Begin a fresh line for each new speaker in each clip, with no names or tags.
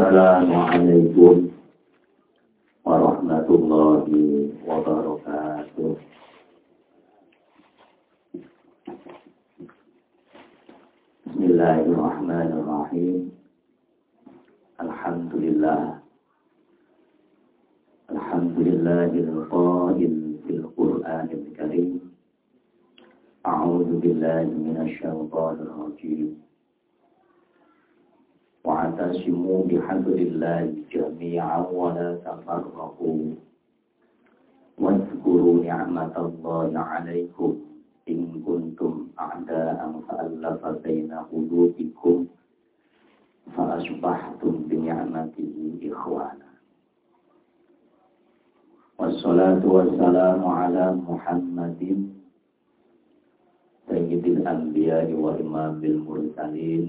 السلام عليكم ورحمة الله وبركاته. بسم الله الرحمن الرحيم. الحمد لله. الحمد لله القائل في القرآن الكريم. أعوذ بالله من الشيطان الرجيم. واعتصموا بحبل الله جميعا ولا تفرقوا. واذكروا نعمة الله عليكم إن كنتم أعداء فألف بين قلوبكم فأصبحتم بنعمته إخوانا. والصلاة والسلام على محمد سيد الأنبياء وإمام المرسلين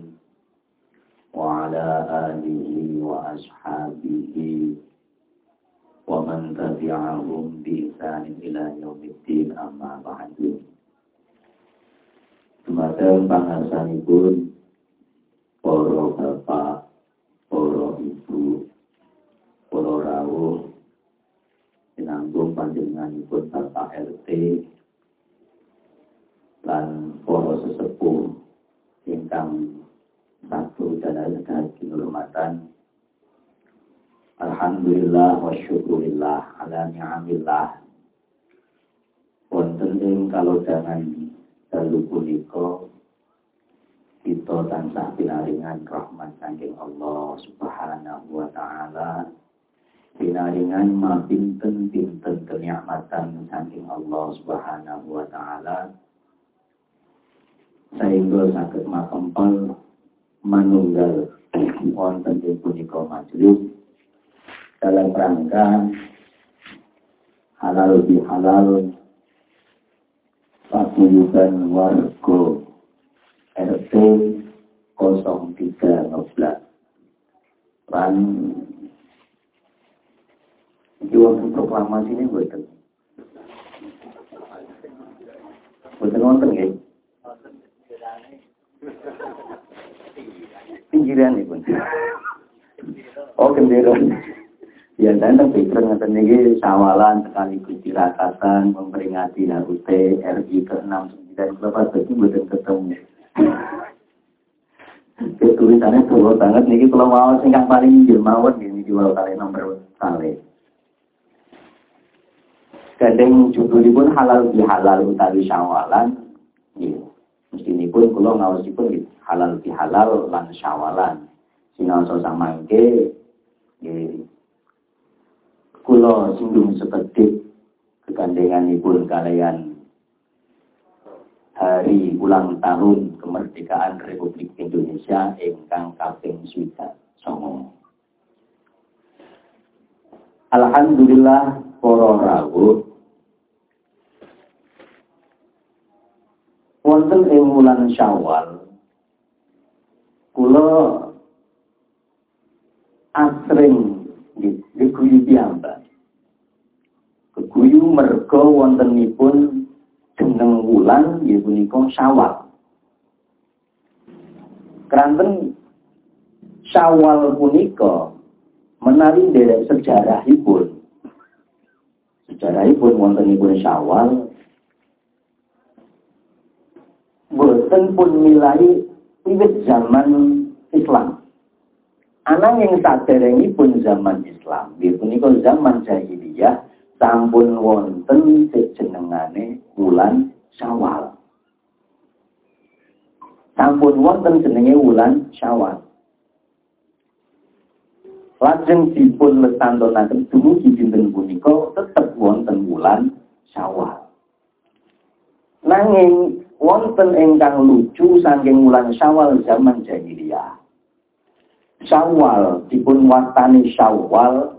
وعلى آله وأصحابه ومن تبعهم بإحسان إلى يوم الدين أما بعد Dumateng pangarsanipun para bapak, para ibu, para rawuh sinambung panjenenganipun Bapak RT lan para sesepuh ingkang satu dengan kehormatan. Alhamdulillah wa syukurillah ala ni'amillah. Wonten kalau jangan dalu punika kita tansah pinaringan rahmat saking Allah Subhanahu wa taala. Pinaringan mapinten-pinten kenikmatan saking Allah Subhanahu wa taala. Sehingga sakit makempal manunggal wonten ing punika majelis dalam rangka halal di halal paguyuban warga RT 03 Noblat lan iki wonten proklamasi ini buatan buatan wonten nggih pinggiran itu. Oh gendera. Ya dan tapi peringatan ini sawalan sekaligus dirakasan memperingati HUT RI ke-69 Bapak Bagi buatan ketemu. Tulisannya tua banget nih kalau mau singkat paling mawon ini jual kali nomor kali. Kadang judulipun halal bihalal utawi syawalan. Iya. Mesti ini pun kalau ngawasipun gitu halal halal lan syawalan sinaosa samangke nggih kula sindung sekedhik kegandenganipun kalian hari ulang tahun kemerdekaan Republik Indonesia ingkang kaping swidak songo. Alhamdulillah para rawuh wonten ing wulan Syawal kula asring diguyu piyambak. Keguyu merga wontenipun jeneng wulan nggih punika Syawal. Kranten Syawal punika menawi derek sejarahipun. Sejarahipun wontenipun Syawal boten pun nilai wiwit zaman Islam. Anak yang saderengi pun zaman Islam, punika zaman jahiliyah sampun wonten jenengane wulan Syawal. Sampun wonten jenenge wulan Syawal. Lajeng dipun lesantonaken dumugi dinten punika tetep wonten wulan Syawal. Nanging wonten ingkang lucu saking wulan Syawal zaman jahiliyah. Syawal dipun wastani Syawal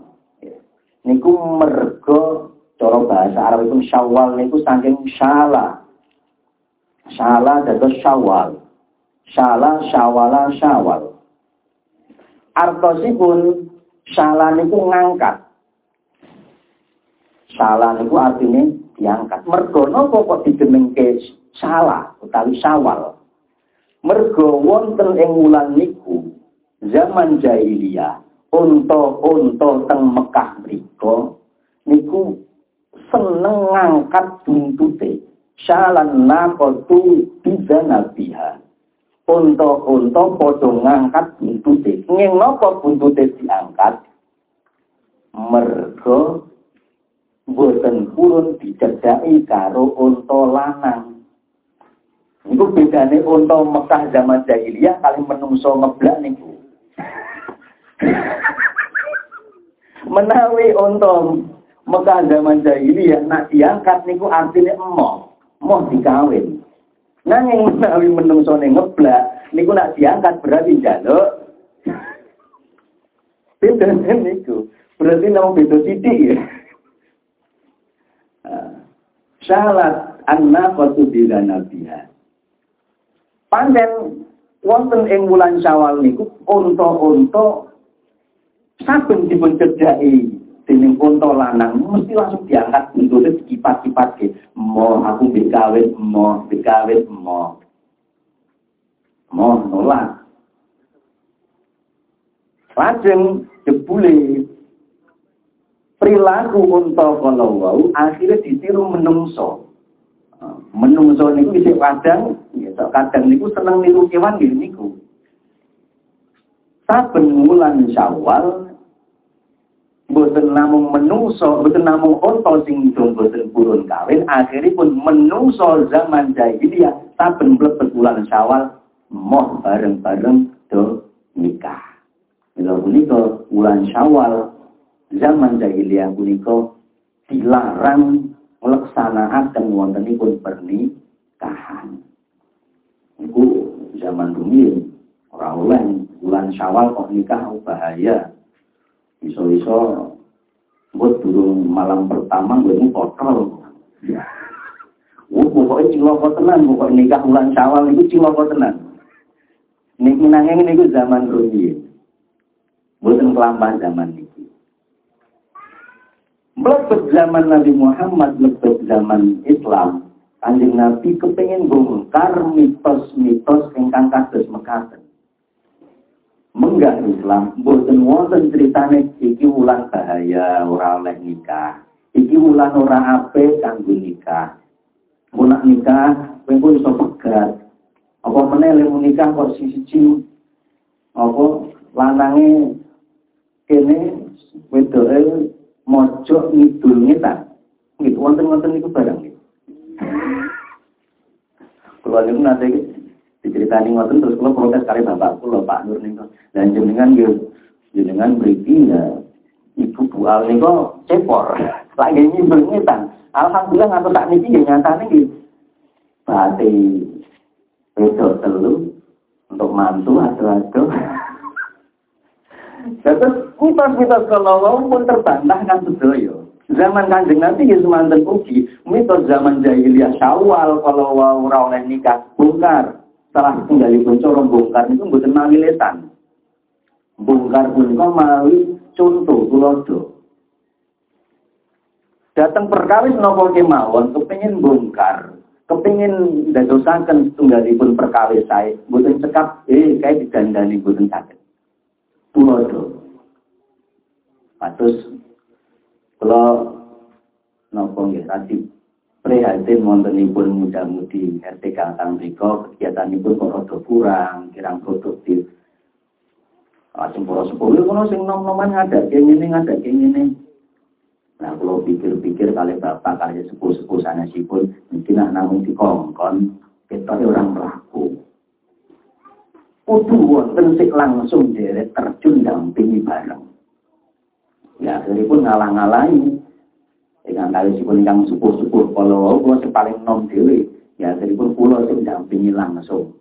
niku mergo cara bahasa Arab itu Syawal niku saking syala. Syala dados Syawal. Syala syawala syawal. Artosipun syala niku ngangkat. Syala niku artinya diangkat. Mergo napa kok dijenengke salah utawi sawal. Mergo wonten ing wulan niku zaman jahiliyah unta-unta teng Mekah mriku niku seneng ngangkat buntute syalan naqatu bizanabiha unta-unta padha ngangkat buntute ngeng napa buntute diangkat mergo boten purun dicedhaki karo unta lanang Iku bedane unta Mekah zaman jahiliyah kali menungso ngeblak niku. Menawi unta Mekah zaman jahiliyah nak diangkat niku artinya emoh, emoh dikawin. Nanging menawi menungsone ngeblak niku nak diangkat berarti jaluk. Beda niku. Berarti nama beda titik ya. Syalat an-naqatu bi nabiha. Panjen wonten ing wulan Syawal niku unta-unta saben dipun cedhaki dening unta lanang mesti langsung diangkat untuk dikipat-kipat ke mo aku mbek kawin mo mbek kawin mo. Mo nolak lajeng jebule perilaku unta kalau wau akhirnya ditiru menungso. Menungso niku isih kadang ya kadang niku seneng niru kewan nggih niku. Saben wulan Syawal boten namung menungso boten namung unta sing dong boten kawin akhiripun menungso zaman jahiliyah saben mlebet wulan Syawal moh bareng-bareng do nikah. Mila punika wulan Syawal zaman jahiliyah punika dilarang melaksanakan wontenipun pernikahan. Iku zaman rumiyin ora oleh bulan Syawal kok nikah bahaya. Iso-iso buat durung malam pertama gue mau kotor. Ya. Oh, pokoknya ciloko tenan, pokoknya nikah bulan Syawal itu ciloko tenan. Niki nanging niku zaman rumiyin. Boten kelampahan zaman niki. Mlebet zaman Nabi Muhammad, mlebet zaman Islam, Kanjeng Nabi kepengen bongkar mitos-mitos ingkang kados mekaten. Menggah Islam, boten wonten ceritane iki wulan bahaya ora oleh nikah. Iki wulan ora ape kanggo nikah. Munak nikah, kowe pun iso pegat. Apa meneh lemu nikah kok siji apa lanange kene wedoke mojok ngidul ngetan. Gitu, wonten-wonten niku barang gitu. Kula niku nate diceritani ngoten terus kula protes kali bapak kula Pak Nur niku. Dan jenengan yo jenengan mriki ya ibu Bu Al niku cepor. Lagi nyibel ngetan. Alhamdulillah ngatur tak niki nggih nyatane nggih. Berarti wedok telu untuk mantu atau-atau. Terus mitos-mitos kalau pun terbantahkan sedaya. Zaman kanjeng nanti ya semanten ugi, mitos zaman jahiliyah syawal kalau ora oleh nikah bongkar. Salah pun corong bongkar itu mboten mawi lesan. Bongkar punika mawi contoh tulodo. Datang perkawis nopo kemawon kepengin bongkar, kepengin dadosaken setunggalipun perkawis saya, mboten cekap eh kayak digandani mboten sakit tulodo. Patus kalau nopo nggih tadi prihatin wontenipun muda-mudi RT Kangkang mriku kegiatanipun kok rada kurang, kirang produktif. Lajeng para sepuluh kono sing nom-noman ngadake ngene ngadake ngene. Nah, kalau pikir-pikir kali bapak kali sepuh-sepuh sanesipun mungkin nak namun dikongkon kita orang melaku kudu wonten sik langsung deret terjun dampingi bareng. Ya, pun ngalang-alangi. Dengan kali sipun ingkang supuh-supuh kalau kula paling nom dhewe, ya pun kula sing dampingi langsung.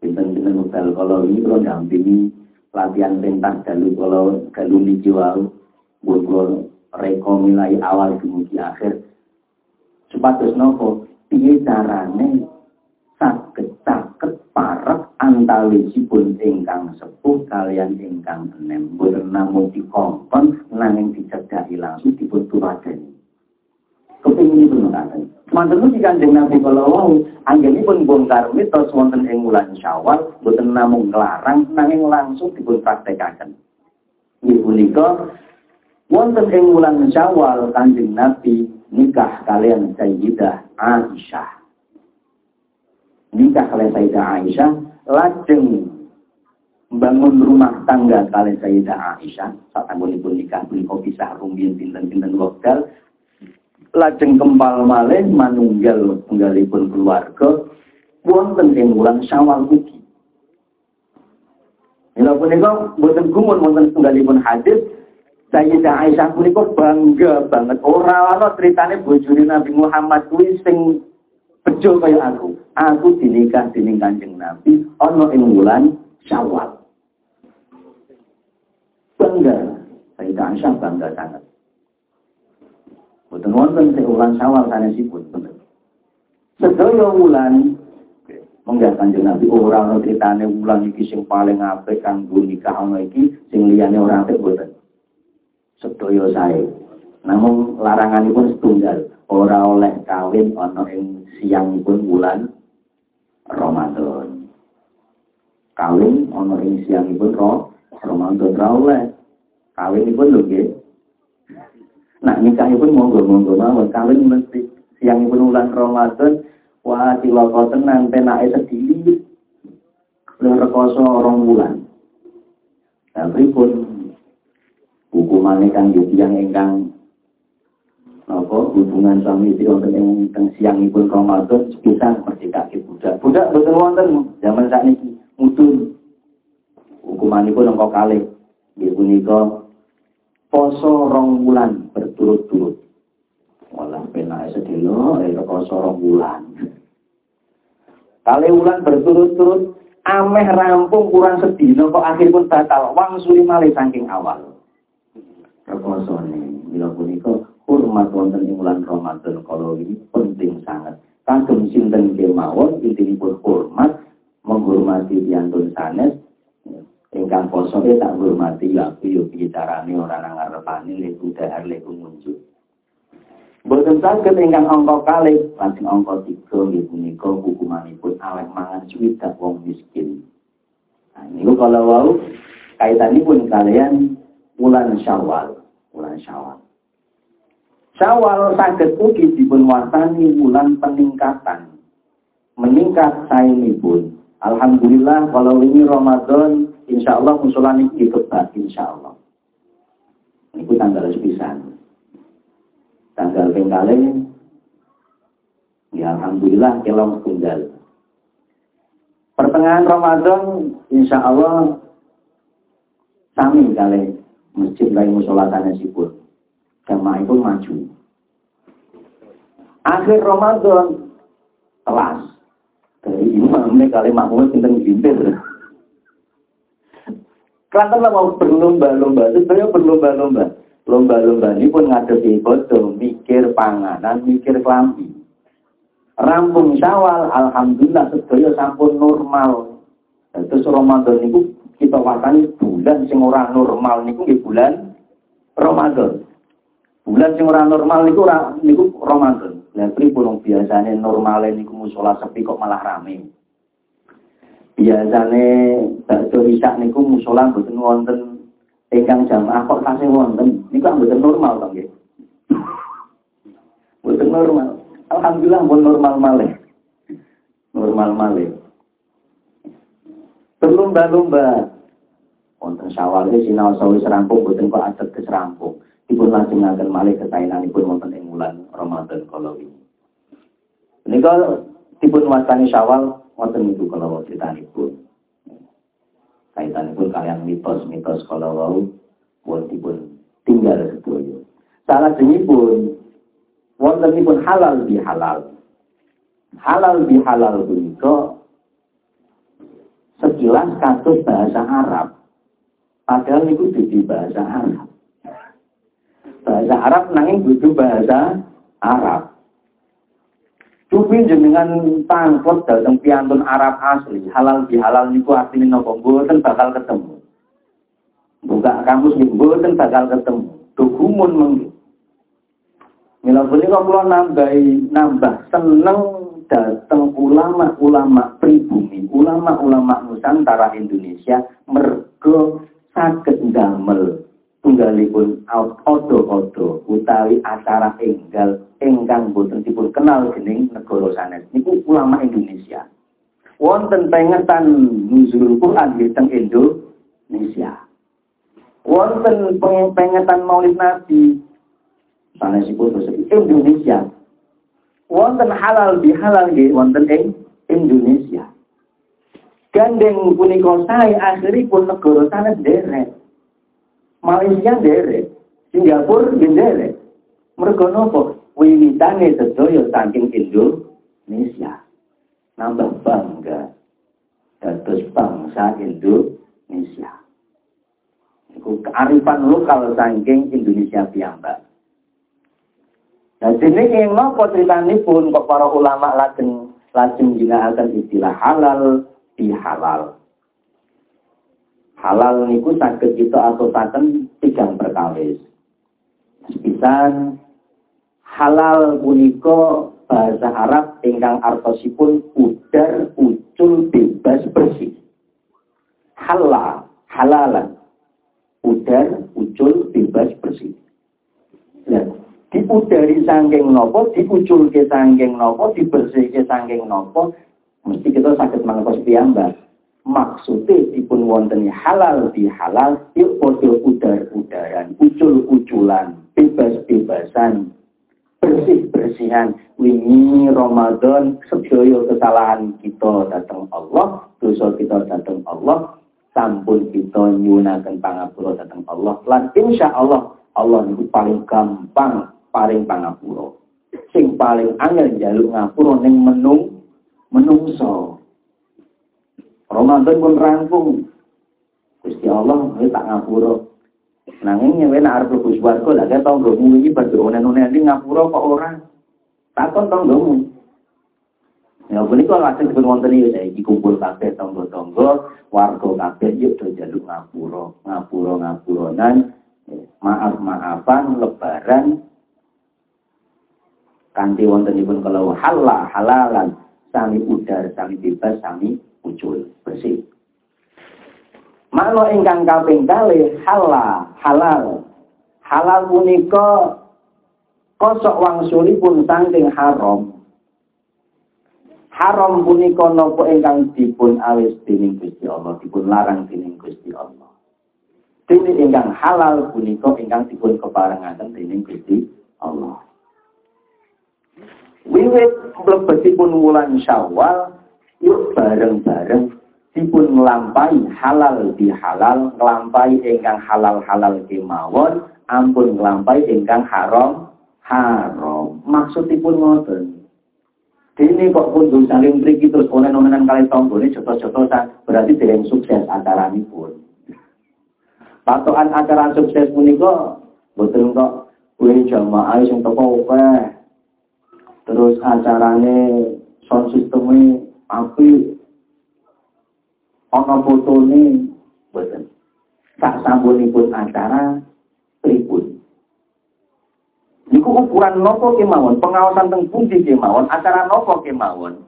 Pinten-pinten wekdal kalau ini kula dampingi latihan pentas dalu kalau niki wau. Buat kula reko mulai awal dumugi akhir. Supados nopo piye carane saged caket parek antawisipun ingkang sepuh kalian ingkang enem. Boten namung dikongkon nanging dicedhaki langsung dipun kepingin pun mengatakan Mantan si kanjeng Nabi? Kalau anggenipun bongkar mitos wonten ing wulan Syawal boten namung nglarang nanging langsung dipun praktekaken Nggih punika wonten ing wulan Syawal Kanjeng Nabi nikah kalian Sayyidah Aisyah. Nikah kalian Sayyidah Aisyah lajeng membangun rumah tangga kalian Sayyidah Aisyah saat pun nikah punika pisah rumiyin pinten-pinten wekdal lajeng kempal malih manunggal tunggalipun keluarga wonten ing wulan Syawal ugi. Mila punika boten gumun wonten tunggalipun hadis Sayyidah Aisyah punika bangga banget. Ora ana critane bojone Nabi Muhammad kuwi sing bejo kaya aku. Aku dinikah dening Kanjeng Nabi ana ing wulan Syawal. Bangga. Sayyidah Aisyah bangga sangat. Boten wonten sing wulan Syawal sanesipun. Sedaya wulan Menggah kanjeng Nabi ora ana critane wulan iki sing paling apik kanggo nikah ana iki sing liyane ora apik boten sedaya sae. Namun laranganipun setunggal, ora oleh kawin ana ing siangipun bulan Ramadan. Kawin ana ing siangipun ro Ramadan ora oleh. Kawinipun lho nggih. Nah nikahipun monggo-monggo mawon kawin mesti siangipun bulan Ramadan wah cilaka tenan penake sedili. Lha rekoso rong wulan. Tapi pun hukumane kang yang ingkang apa hubungan suami istri wonten ing teng siangipun Ramadan sepisan merdekake budak. Budak boten wonten zaman sakniki mudun. Hukumanipun engko kalih nggih punika poso rong wulan berturut-turut. Walah penake sedelo eh poso rong wulan. Kali wulan berturut-turut ameh rampung kurang sedina kok akhiripun batal wang suli malih saking awal rekosone mila punika hormat wonten ing bulan Ramadan kalau ini penting sangat kagem sinten kemawon intinipun hormat menghormati piantun sanes ingkang poso tak hormati ya aku yo bicarane ora nang ngarepane leku dahar leku muncul Boten saged ingkang angka kalih lajeng angka tiga nggih punika hukumanipun awet mangan cuwidak wong miskin. Nah, kalau wau kaitanipun kalian bulan Syawal bulan Syawal. Syawal saged ugi dipun wastani bulan peningkatan. Meningkat pun. Alhamdulillah kalau ini Ramadan insya Allah musola ini dikebak insya Allah. Ini tanggal sepisan. Tanggal pengkali ya Alhamdulillah kelong tunggal. Pertengahan Ramadan insya Allah sami kali masjid lain musola sanesipun. Jamaah itu maju. Akhir Ramadan kelas dari imam ini kali makmum tentang bintir. Kelantan mau berlomba-lomba, sebenarnya berlomba-lomba. Lomba-lomba ini pun ngadepi bodoh, mikir panganan, mikir kelambi. Rampung syawal, Alhamdulillah, sedaya sampun normal. Terus Ramadan itu kita wakani bulan sing ora normal niku nggih bulan Ramadan. Bulan sing ora normal niku ora niku Ramadan. Lah pripun biasane normale niku musala sepi kok malah rame. Biasane bakso isak niku musala mboten wonten ingkang jamaah kok tasih wonten. Niku mboten normal to nggih. Mboten normal. Alhamdulillah pun normal malih. Normal malih berlomba-lomba. Wonten syawal iki sinau sawi serampung boten kok adat ke serampung. Dipun lajengaken malih kekainanipun wonten ing wulan Ramadan kala wingi. Menika dipun wastani syawal wonten niku kala critanipun. Kaitanipun kalian mitos-mitos kala wau pun tinggal sedaya. Salah pun wontenipun halal bi halal. Halal bi halal punika sekilas kasus bahasa Arab. Padahal itu jadi bahasa Arab. Bahasa Arab nanging butuh bahasa Arab. Cupi jenengan tangkut datang piantun Arab asli, halal bihalal niku artinya nopo mboten bakal ketemu. Buka kamus nih mboten bakal ketemu. Dokumen mengki. Mila punika kula nambahi nambah seneng datang ulama-ulama pribumi, ulama-ulama Nusantara Indonesia mergo saged damel enggalipun odo-odo utawi acara enggal ingkang boten dipun kenal dening negara sanes niku ulama Indonesia. Wonten pengetan nuzul Quran teng Indonesia. Wonten pengetan Maulid Nabi sanesipun basa Indonesia. Wonten halal bihalal nggih wonten ing Indonesia. Gandeng punika sae akhiripun negara sanes derek. Malaysia derek, Singapura derek. Mereka nopo wiwitane sedaya saking Indonesia. Nambah bangga dados bangsa Indonesia. Iku kearifan lokal saking Indonesia piyambak. Nah, sini yang nopo pun para ulama lajeng lajeng akan istilah halal di halal niku saged kita atosaken tigang perkawis. Sepisan halal punika bahasa Arab ingkang artosipun udar ucul bebas bersih. Halal, halalan. Udar ucul bebas bersih. Nah, diudari sangking nopo, diuculke sangking nopo, dibersihke sangking nopo, mesti kita sakit mangkos piyambak maksudnya dipun wonten halal di halal yuk podo udar-udaran ucul-uculan bebas-bebasan bersih-bersihan. Wingi Ramadan sedaya kesalahan kita datang Allah dosa kita datang Allah sampun kita nyunaken pangapura datang Allah. Lan insya Allah Allah itu paling gampang paling pangapura. Sing paling angel jaluk ngapura ning menung menungso Ramadan pun rampung. Gusti Allah ini tak ngapura. Nanging nyewe nak arep mlebu swarga lah kaya tanggomu iki berdonen-onen iki ngapura kok ora. Takon tanggomu. Ya punika lajeng dipun wonten iki saiki kumpul kabeh tangga-tangga, warga kabeh yuk do jaluk ngapura, ngapura ngapuronan, maaf-maafan lebaran kanthi wontenipun kalau halal halalan sami udar sami bebas sami ucul bersih. Makna ingkang kaping kalih halal, halal. Halal punika kosok wangsulipun saking haram. Haram punika napa ingkang dipun awis dening Gusti Allah, dipun larang dening Gusti Allah. Dene ingkang halal punika ingkang dipun keparengaken dening Gusti Allah. Wiwit mlebetipun wulan Syawal yuk bareng-bareng. Dipun nglampahi halal di halal nglampahi ingkang halal-halal kemawon ampun nglampahi ingkang haram haram. Maksudipun ngoten. Dene kok pun saling mriki terus onen-onenan kali tanggane jotos-jotosan berarti dereng sukses acaranipun. Patokan acara sukses punika boten kok kuwi jamaah sing teko Terus acarane sound sistemnya tapi ana fotone boten. Sak sampunipun acara pripun. Niku ukuran nopo kemawon, pengawasan teng pundi kemawon, acara nopo kemawon.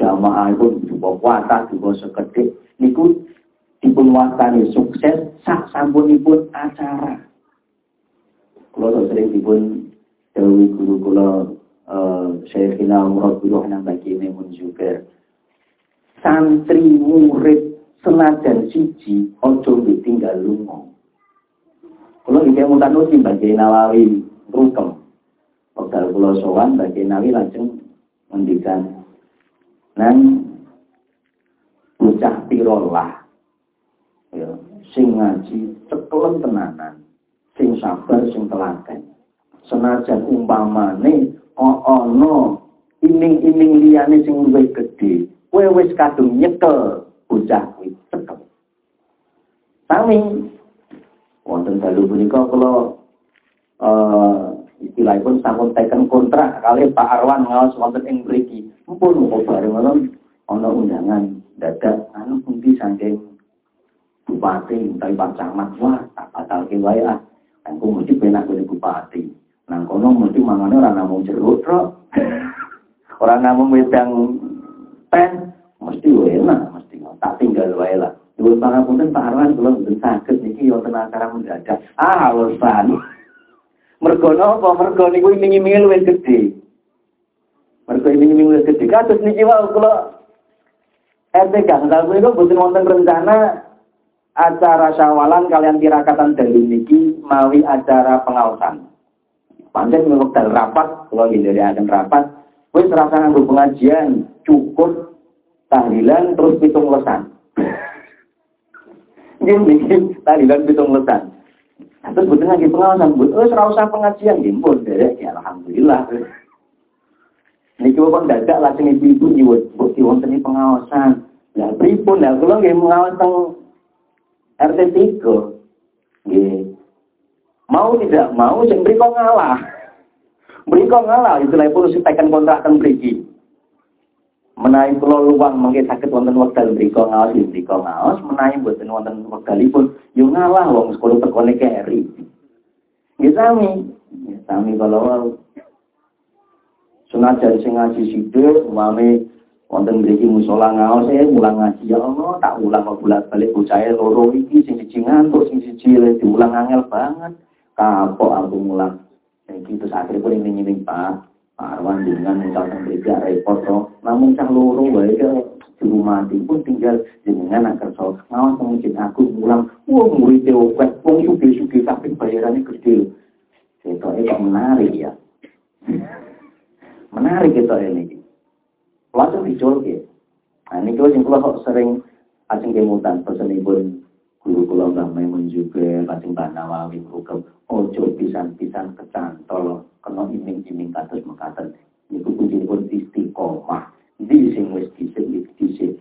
Jamaah itu juga kuatah juga sekedhik niku dipun wastani sukses sak sampunipun acara. Kalau sering dipun dawuh guru kula Syekhina Murabbiruh nang bagi Memun juga. Santri murid senajan siji ojo ditinggal lunga. Kalau iki mutan usi bagi Nawawi rukem. Wekdal kula sowan bagi Nawawi lajeng ngendikan nang bocah pirolah ya sing ngaji cekelem tenanan sing sabar sing telaten senajan umpamane ono iming-iming liyane sing luwih gedhe. Kowe wis kadung nyekel bocah kuwi cekel. Sami wonten dalu punika kula uh, istilahipun sampun teken kontrak kali Pak Arwan ngaos wonten ing mriki. Mumpun bareng ngono ana undangan dadak anu pundi saking bupati utawi Pak Camat. Wah tak batalke wae ah. Aku mesti penak bupati Nang kono mesti mangane ora namung jeruk tok. ora namung wedang pen, mesti enak, mesti tak tinggal wae lah. Dua pangapunten Pak Arwan kula mboten saged niki wonten acara mendadak. Ah, alasan. Mergo napa? Mergo niku iming-iminge luwih gedhe. Mergo iming-iminge luwih gedhe. Kados niki wae kula RT Gangsal niku mboten wonten rencana acara syawalan kalian tirakatan dalu niki mawi acara pengawasan. Pancen wekdal rapat, kula hindari akan rapat, wis rasa nganggo pengajian cukup tahlilan terus pitung lesan. Gini, tahlilan pitung lesan. Terus butuh lagi pengawasan, butuh oh, ora usah pengajian nggih pun derek ya alhamdulillah. Niki kok dadak lajeng ibu-ibu nyuwun bukti wonten pengawasan. Lah pripun lah kula nggih mengawas teng RT 3. Nggih. Mau tidak mau sing mriko ngalah. Mriko ngalah istilahipun tekan kontrak teng mriki. Menawi kula luwang mengke saged wonten wekdal mriku ngaos mriku ngaos. Menawi mboten wonten wekdalipun yo ngalah wong sekolah tekone keri. Nggih sami nggih sami kalau senajan sing ngaji sithik umame wonten mriki musala ngaos e mulang ngaji ya Allah tak ulang kok bolak-balik bocah loro iki sing siji ngantuk sing siji diulang angel banget kapok aku mulang. Iki terus akhirnya pun ini Pak. Arwan dengan misalkan beda repot toh, namun cah loro wae ke rumah pun tinggal jenengan nak kerja. Ngawas mungkin aku mulang wah murid teopet wong suge suge tapi bayarannya gede itu itu menarik ya. Menarik itu ini. Langsung dijual ya nah ini kalau yang kalau sering asing kemutan pesan ibu guru kula Mbah Maimun juga lajeng Mbah Nawawi ojo pisan-pisan kecantol kena iming-iming kados mekaten. Niku kuncinipun istiqomah. Di sing wis dhisik dhisik.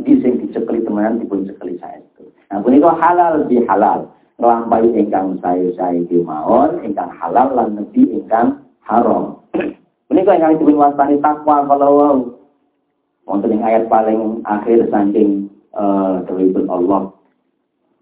Di sing dicekeli temenan dipun cekeli saestu. Nah punika halal di halal. Nglampahi ingkang sae-sae kemawon ingkang halal lan nebi ingkang haram. Punika ingkang dipun wastani takwa kalau wonten ing ayat paling akhir saking uh, Allah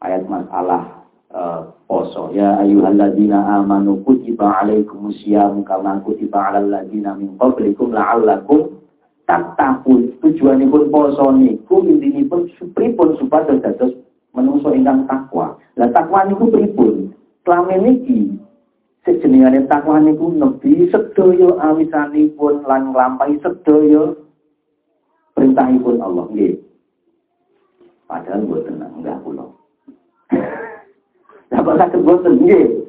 ayat masalah uh, poso. Ya ayyuhalladzina amanu kutiba alaikumusyamu kama kutiba alal ladzina min qablikum la'allakum tattaqun. Tujuanipun poso niku intinipun pripun supados dados menungso ingkang takwa. Lah takwa niku pripun? Selama niki sejenengane takwa niku nebi sedaya awisanipun lan nglampahi sedaya perintahipun Allah nggih. Padahal mboten enggak kula. Dapat sakit bosan, nggih.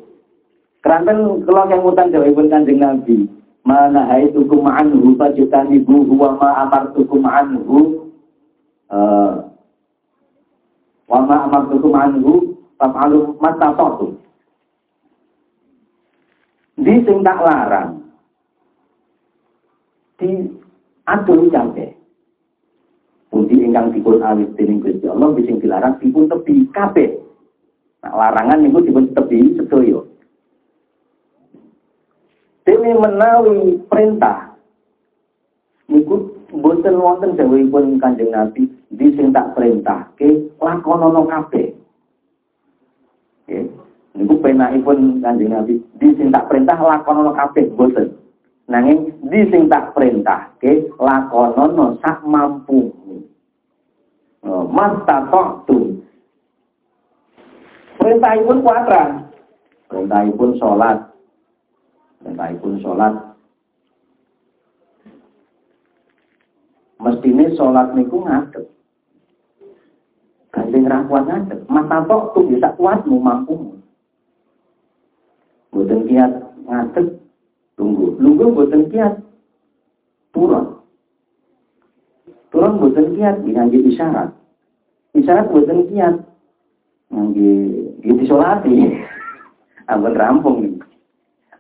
Keranten kalau yang mutan jawabun kanjeng Nabi. Mana hai tukum anhu fajtani bu huwa ma amartukum anhu. Uh, wa ma amartukum anhu fa'alu mastata'tum. Di sing tak larang. Di adul kabeh. Pundi ingkang dipun awit dening Gusti Allah sing dilarang dipun tebi kabeh. Nah, larangan niku dipun tebi sedaya. Dene menawi perintah niku boten wonten dawuhipun Kanjeng Nabi di sing tak perintahke lakonono kabeh. Nggih. Niku penakipun Kanjeng Nabi di sing tak perintah lakonono kabeh boten. Nanging di sing tak perintahke lakonono sak mampu. Oh, mata tok Perintahipun kuadran. Perintahipun sholat. Perintahipun sholat. Mestine sholat niku ngadep. Ganti rakuat ngadep. Mata tok tuh bisa kuatmu mampumu. Boten kiat ngadep. Tunggu. Tunggu boten kiat. Turun. Turun boten kiat. Ngangge isyarat. Isyarat boten kiat. Ngangge itu disolati. Ampun rampung.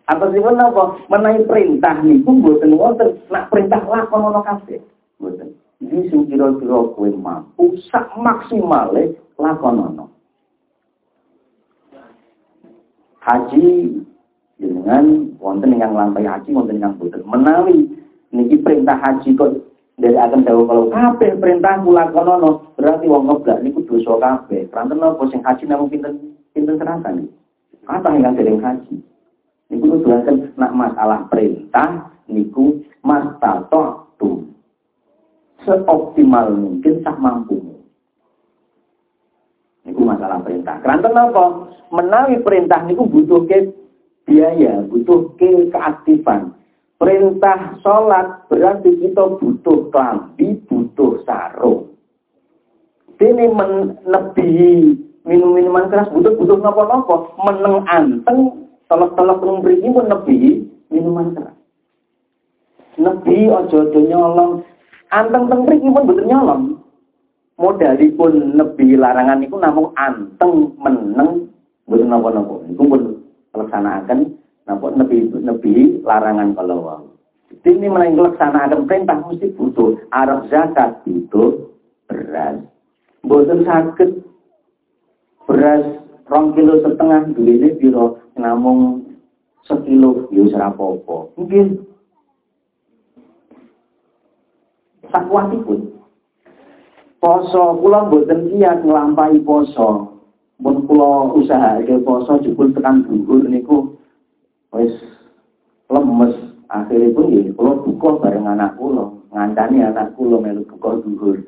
Apa sih pun apa? Menai perintah nih, pun buatan wonten. Nak perintah lakon kafe. Buatan. Di sing kira-kira kue mampu sak maksimale lakon ono. Haji dengan wonten yang lampai haji wonten yang buatan. Menawi niki perintah haji kok dari akan tahu kalau kabeh perintah lakonono berarti wong ngeblak niku dosa kabeh. Kranten napa sing haji namung pinten pinten seratan. Kata yang sering haji. Niku nuduhaken nak masalah perintah niku mastato tu seoptimal mungkin sak mampu. masalah perintah. Keranten apa? Menawi perintah niku butuh ke biaya, butuh ke keaktifan. Perintah sholat berarti kita butuh klambi, butuh sarung. Ini menebihi minum-minuman keras butuh butuh nopo-nopo. Meneng anteng, ini pun nebihi minuman keras. Nebi ojo-ojo nyolong. Anteng teng mriki pun butuh nyolong modalipun nebi larangan itu namun anteng meneng boten napa-napa niku pun pelaksanaaken napa nebi nebi larangan kalau ini menawi pelaksanaaken perintah mesti butuh arab zakat butuh beras. Boten sakit beras rong kilo setengah duwene biro namung sekilo yo ya apa mungkin sakwatipun poso kula mboten kiat nglampahi poso. Mun kula usahake poso jebul tekan dhuwur niku akhirnya pun ya kula buka bareng anak kula ngandani anak kula melu buka dhuwur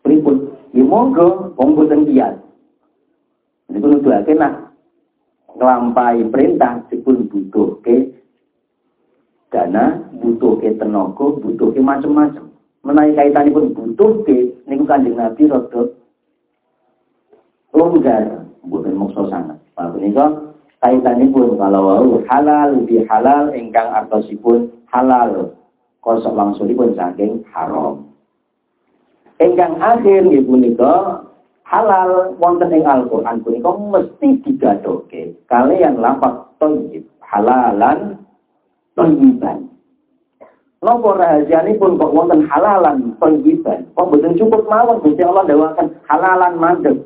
pripun? Ya monggo wong mboten kiat. Niku nuduhake nak nglampahi perintah jebul butuh ke dana butuh ke tenaga butuh ke macam-macam menaik kaitan pun butuh ke niku kanjeng Nabi rada longgar bukan maksud sangat. Pak punika kaitannya pun kalau halal di halal ingkang artosipun halal kosok langsung pun saking haram ingkang akhir ibu punika halal wonten ing Al-Qur'an punika mesti digadoke kalian lapak thayyib halalan thayyiban Nopo pun kok wonten halalan thayyiban. Kok boten cukup mawon Gusti Allah dawakan halalan mandeg.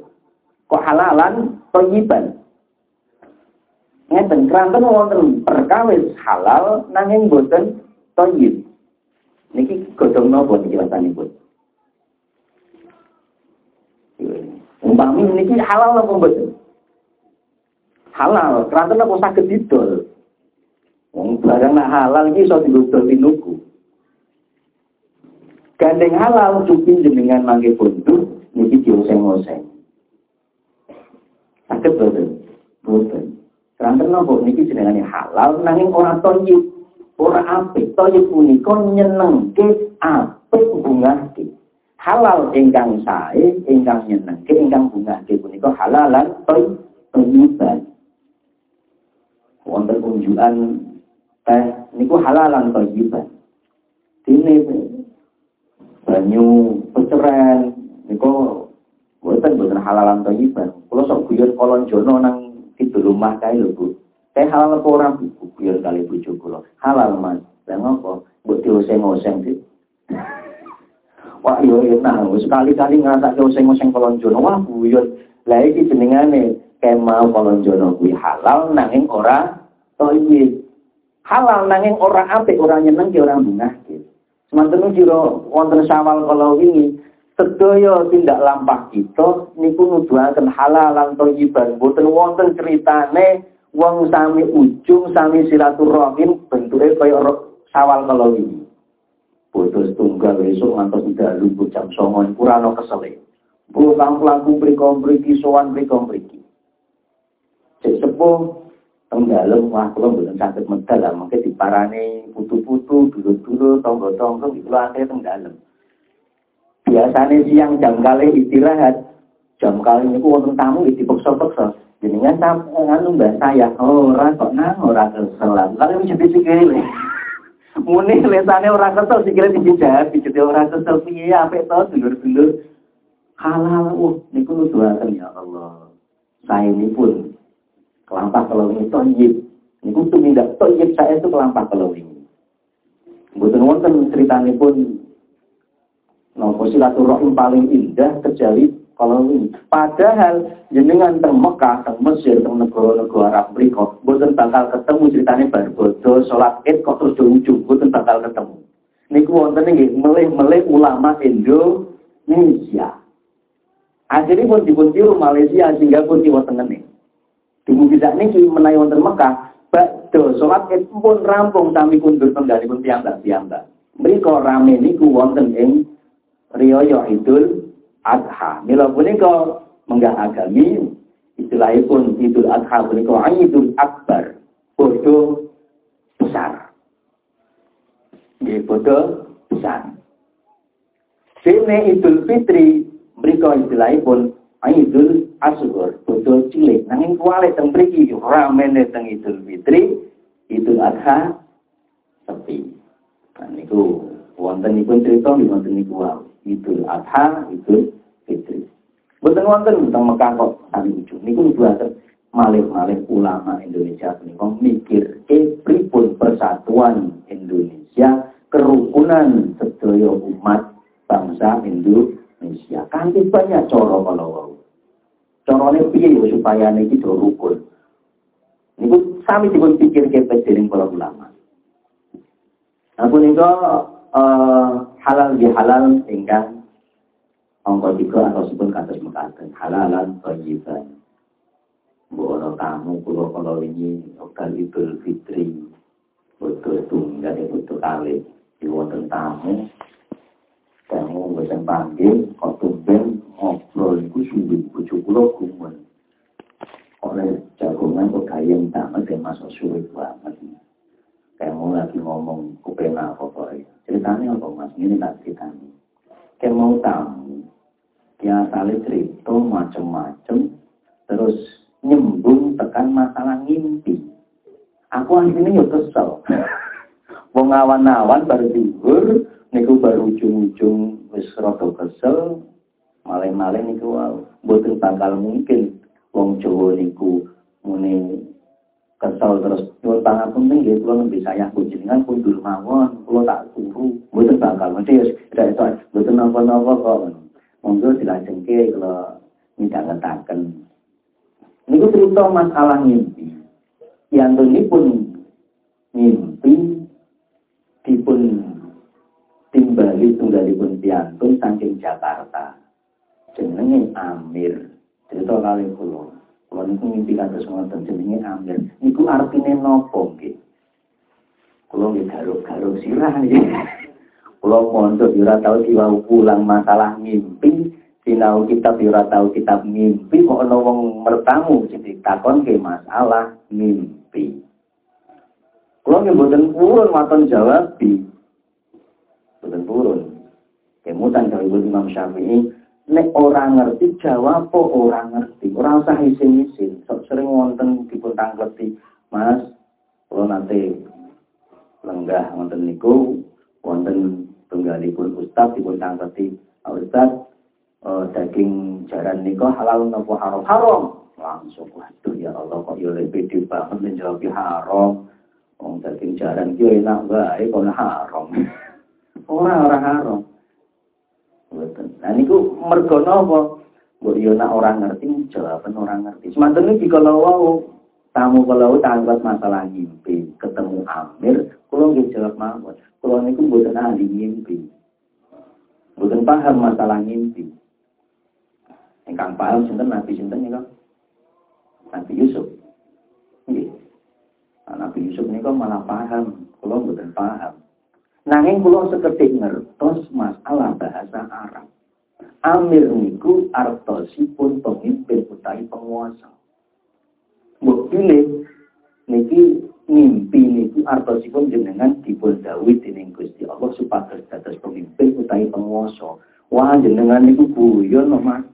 Kok halalan thayyiban. Ngeten kranten wonten perkawis halal nanging boten thayyib. Niki godhong napa niki wasanipun? Umpami niki halal napa boten? Halal, kranten apa saged didol? Wong barang nak halal iki iso digodol tinuku. Gandeng halal cukup jenengan mangke buntu niki dioseng-oseng. Sakit boten? Boten. Terang napa niki jenengane halal nanging ora toyib, ora apik. Toyib punika nyenengke apik bungahke. Halal ingkang sae, ingkang nyenengke, ingkang bungahke punika halalan toyiban. Wonten kunjukan teh niku halalan thayyiban. Dene banyu peceren niku boten boten halalan thayyiban. Kula sok guyon kolon jono nang kidul rumah kae lho Bu. Teh halal apa ora Bu? Guyon kali bojo kula. Halal Mas. Lah ngopo? Mbok dioseng-oseng sih. Wah yo enak, sekali-kali ngrasake oseng-oseng kolon jono. Wah guyon. Lah iki jenengane kemau kolon jono kuwi halal nanging ora thayyib halal nanging orang apik orang nyeneng ki orang bungahke. Semanten jiro wonten sawal kalau ini sedaya tindak lampah kita niku nuduhaken halalan thayyiban boten wonten critane wong sami ujung sami silaturahim bentuke kaya sawal kalau ini. Putus tunggal besok ngantos dalu jam 09.00 kurang kesele. Bukan pelaku mriko mriki sowan mriko. Cek sepuh tenggalem wah kula mboten saged medal lah diparani putu-putu dulu-dulu tonggo-tonggo iku akhirnya tenggalem biasanya siang jam kali istirahat. Jam kali niku wonten tamu iki dipeksa-peksa jenengan sampe nganu mbak saya? Oh, ora kok nang ora kesel lalu mesti sikile muni lesane ora kesel sikile dijajah dijajah ora kesel. Piye apik to dulur-dulur. Halal uh niku nuduhaken ya Allah. Saya ini pun Kelampah kalau ini toyib. Ini kutu tidak toyib saya itu kelampah kalau ini. Bukan wonten ceritanya pun nopo silaturahim paling indah terjadi kalau ini. Padahal jenengan teng Mekah, teng Mesir, teng negara-negara Arab berikut, bukan bakal ketemu ceritanya baru bodoh, sholat id kok terus di ujung, bukan bakal ketemu. Niku wonten ini melih-melih ulama Indonesia. Akhirnya pun dipun Malaysia, Singapura, Timur Tengah nih. Di mujizat niki menawi wonten Mekah, bakdo salat pun rampung sami kundur tenggalipun piyambak piyambak. Mriko rame niku wonten ing riyaya Idul Adha. Mila punika menggah agami istilahipun Idul Adha punika Idul Akbar bodoh besar. Nggih bodoh besar. Dene Idul Fitri mriku istilahipun Idul Asghar bodoh cilik. Nanging kuwale teng mriki ramene teng Idul Fitri Idul Adha sepi. Kan niku wonten pun cerita wonten niku wae Idul Adha Idul Fitri Boten wonten teng Mekah kok sami ujung. Niku nuduhaken malih-malih ulama Indonesia menika mikir ke pripun persatuan Indonesia, kerukunan sedaya umat bangsa Indonesia. Kanthi banyak cara kalau wau. Carane piye ya supaya niki do rukun. Niku sami dipun pikir ke para ulama. Nah punika uh, halal di halal ingkang Angka tiga atau sebut kata mekaten halalan thayyiban. Mbok tamu kula kalau ini wekdal Idul Fitri betul tunggal ya betul kali di wonten tamu tamu bosan panggil kok tumben ngobrol iku sungguh bojo kula gumun. Oleh jagongan kok gayeng tamat dan masuk sulit banget kayak mau lagi ngomong kupena apa pokoknya ceritanya apa mas? Ini tak ceritanya. Kayak mau tamu dia saling cerita macem-macem terus nyembung tekan masalah ngimpi. Aku akhirnya yuk kesel. Wong awan-awan baru tidur niku baru ujung-ujung wis rada kesel malah-malah niku mboten bakal mungkin wong Jawa niku muni kesel terus. Nyuwun pangapun nggih kula nembe saya kunjungan pun dulu mawon kula tak turu. Mboten bakal mesti ya tidak itu mboten napa-napa kok. Monggo dilajengke kalau midhangetaken niku cerita masalah mimpi ini pun mimpi dipun timbali tunggalipun piantun saking Jakarta. Jenenge Amir. Cerita kali kula kula niku mimpi kados ngoten jenenge Amir niku artine nopo nggih kula nggih garuk-garuk sirah nggih Kulo mondok ora tau pulang masalah mimpi, sinau kitab ora tau kitab mimpi kok ana wong mertamu sing ditakonke masalah mimpi. Kulo nggih mboten purun maton jawab bi. Mboten purun. Kemutan kalau Imam Syafi'i nek orang ngerti jawab apa orang ngerti? Orang usah isin-isin. Sering wonten dipun tangkleti mas. Kalau nanti lenggah wonten niku wonten tunggalipun ustaz dipun tangketi ustaz uh, daging jaran niko halal nopo haram? Haram. Langsung waduh ya Allah kok ya lebih banget menjawab haram. Wong daging jaran ki enak bae kok haram? Ora ora haram Nah niku mergo napa? Mbok yo nak orang ngerti jawaban orang ngerti. Semanten iki kalau wau tamu kalau tanggat masalah mimpi ketemu Amir, kalau nggih jawab mawon. Kalau niku mboten ahli mimpi. Mboten paham masalah mimpi. Ingkang paham sinten Nabi sinten nika? Nabi Yusuf. Nggih. Nah, Nabi Yusuf niku malah paham, kula mboten paham. Nanging kula seketik ngertos masalah bahasa Arab. Amir niku artosipun pemimpin utawi penguasa. Mbok pilih niki mimpi niku artosipun jenengan dipun dawuh dening Gusti Allah supados dados pemimpin utawi penguasa. Wah jenengan niku guyon Mas.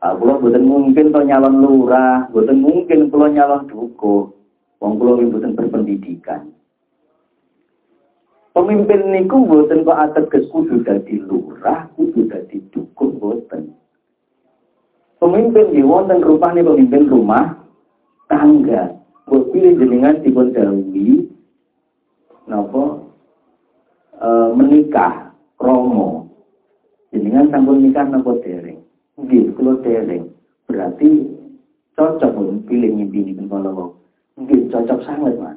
Ah kula boten mungkin to nyalon lurah, boten mungkin kula nyalon duko. Wong kula boten berpendidikan. Pemimpin niku boten kok ateges kudu dadi lurah, kudu dadi dukun boten. Pemimpin nggih wonten rupane pemimpin rumah tangga. Bukti jenengan dipun dawuhi napa e, menikah romo. Jenengan sampun nikah napa dereng? Nggih, kula dereng. Berarti cocok pun pilih ngimpi niku kala Nggih, cocok sangat, Mas.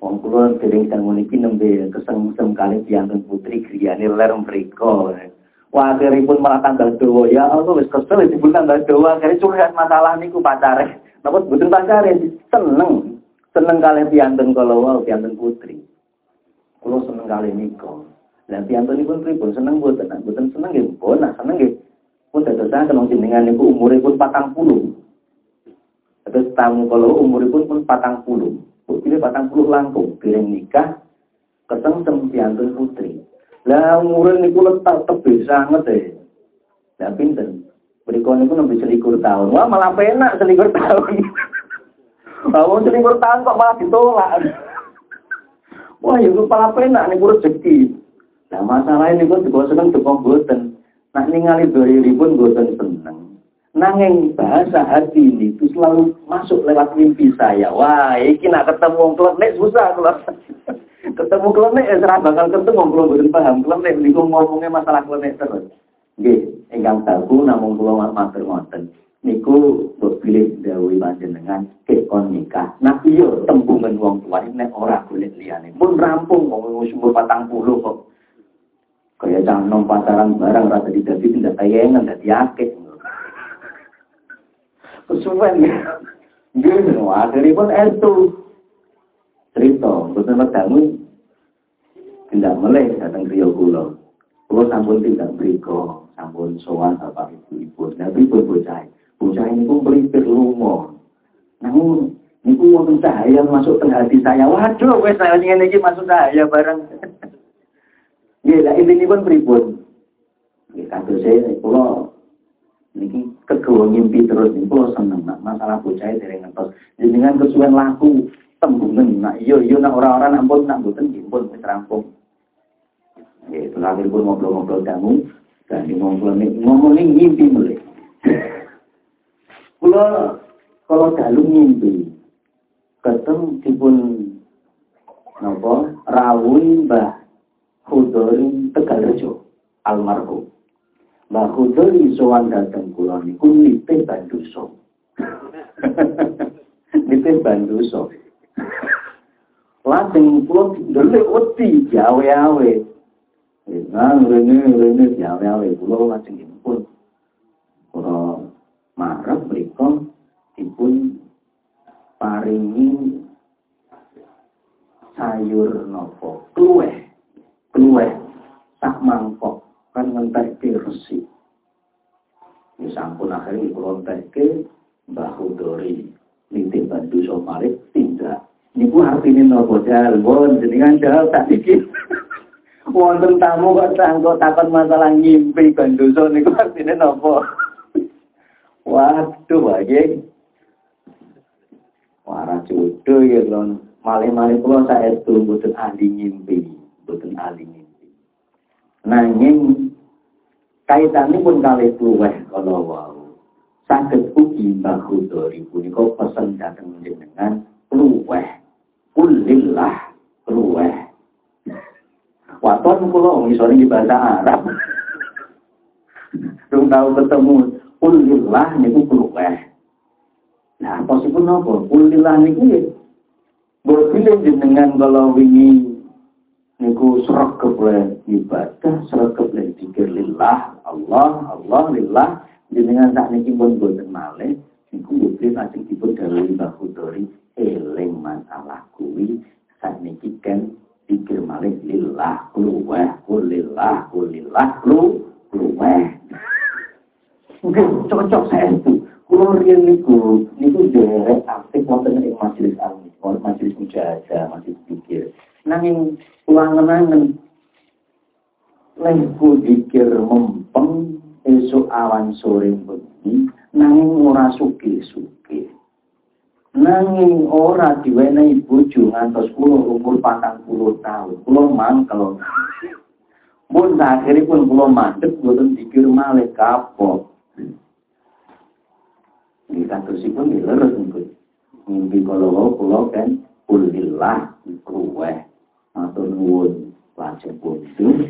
Wong kula dereng dangun iki nembe keseng-kesem kali piantun putri griyane ler mriko. Wah, akhiripun malah tanggal dawa. Ya Allah, wis kesel dibul tanggal dawa. Akhire curhat masalah niku pacare. Napa mboten pacare? Seneng. Seneng kali piantun kala wau piantun putri. Kula seneng kali nika. Lah piantun putri pripun seneng mboten? Mboten seneng nggih, pun seneng nggih. Pun dadosaken wong jenengan niku umure pun 40. Terus tamu kalau umuripun pun 40. Putri patang puluh langkung, piring nikah, kesengsem piantun putri. Lah umurin niku letak tebe sangat deh. Lah pinter berikutnya niku nembe selikur tahun. Wah malah penak selikur tahun. Kalau selikur tahun kok malah ditolak. Wah ya malah penak niku rezeki. Nah masalahnya niku juga seneng juga boten. Nak ningali dori pun boten seneng. Nanging bahasa hati ini itu selalu masuk lewat mimpi saya. Wah, iki nak ketemu klenik susah kalau ketemu klenik ya serah bakal ketemu kalau belum paham klenik niku ngomongnya masalah klenik terus. Nggih, ingkang tahu namung kula matur ngoten. Niku mbok pilih dawuh panjenengan kekon nikah. Nah iya tembungan wong tua nek ora golek liyane. Pun rampung wong wis umur 40 kok. Kaya jangan pacaran barang rasa dadi tidak tayengan dadi akeh kesuwen Nggih, akhiripun itu cerita, boten wekdalu tidak meleh datang kriya kula. Kula sampun tidak mriko, sampun sowan bapak ibu ibu. Nah, pripun bocah? Bocah niku melipir lumo. Namun niku wonten cahaya masuk ke hati saya. Waduh, wes saya ngene iki masuk cahaya bareng. Nggih, lah intinipun pripun? Nggih, kadose kula niki kegawa ngimpi terus niku seneng nak masalah bocah dereng ngertos jenengan kesuwen laku tembungen nak iya iya nak orang-orang ampun nak mboten nggih wis rampung. Nggih terakhir pun ngobrol-ngobrol kamu dan ngobrol ngomong ngimpi mulai kula kalau dalu ngimpi ketemu dipun napa rawuh Mbah Khudori Tegalrejo almarhum Mbah Khudori sowan dateng kula niku nitih banduso. nitih banduso. Lajeng kula ndelik wedi gawe-awe. Nah, rene rene gawe-awe kula lajeng pun kula marep mriku dipun paringi sayur nopo kluweh kluweh sak mangkok kan ngentek resi. Ini sampun akhirnya kulon teke Mbah Hudori nitip bantu somarik tidak. Ini ku artinya nopo jal, bon jenengan jal tak dikit. Wonten tamu kok sangko takon masalah ngimpi bandoso niku artine nopo? Waduh wae. Wara jodoh ya lon. Malih-malih saya itu mboten ahli ngimpi, mboten ahli ngimpi. Nanging Kaitannya pun kali luweh kalau wau. Sakit ugi mbah Khudori punika pesen dateng jenengan luweh. Kulillah luweh. Waton kula misalnya di bahasa Arab. Belum tahu ketemu kulillah niku luweh. Nah, posipun apa? Kulillah niku ya. Boleh jenengan kalau wingi niku keble ibadah, keble dikir lillah, Allah, Allah lillah, jenengan sak niki pun boten malih, niku mungkin lajeng dipun dawuhi Mbah Khudori, eling masalah kuwi sak niki kan dikir malih lillah, luweh, lillah, lillah, lu, luweh. Mungkin cocok saya itu. Kulo riyen niku, niku derek aktif wonten ing majelis almi, majelis mujahadah, majelis pikir. Nanging ulang-ulangan lengku dikir mempeng esok awan sore bengi nanging ora suki-suki nanging ora diwenehi bojo ngantos kula umur patang puluh tahun kula mangkel. Pun akhirnya pun kula mandek boten dikir malih kapok ini katusipun dileres mimpi kalau kula kan kulillah kruweh matur nuwun lajeng kunjung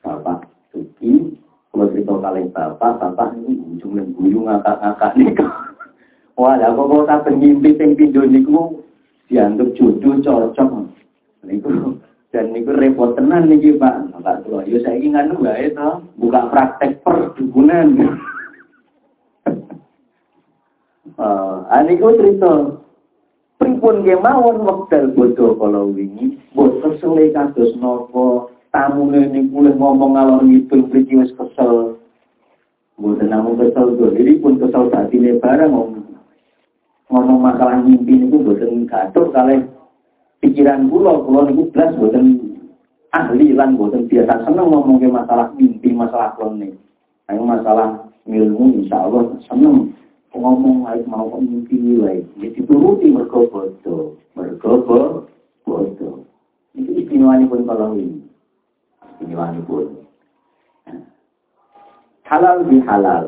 Bapak Suki. Kalau cerita kali Bapak Bapak ini ujung dan guyu ngakak-ngakak nih wah lah kok kok tak ngimpi sing pindho niku dianggap jodoh cocok. Niku dan niku repot tenan niki Pak. Bapak kula yo saiki nganu wae to buka praktek perdukunan. Uh, aniku cerita pripun kemawon wekdal bodho kala wingi mbok kesele kados napa tamune niku ngomong ngalor ngidul mriki wis kesel. Bukan namun kesel diri pun kesel ini barang ngomong, masalah mimpi ini bukan gaduh kalian pikiran pulau pulau ini belas bukan ahli lan bukan biasa seneng ngomong masalah mimpi masalah ini. Ayo masalah ilmu insya Allah seneng ngomong ayo mau mimpi wae. Jadi turuti mergo bodoh, mergo bodoh. Itu istimewa pun kalau ini, istimewa pun halal di halal.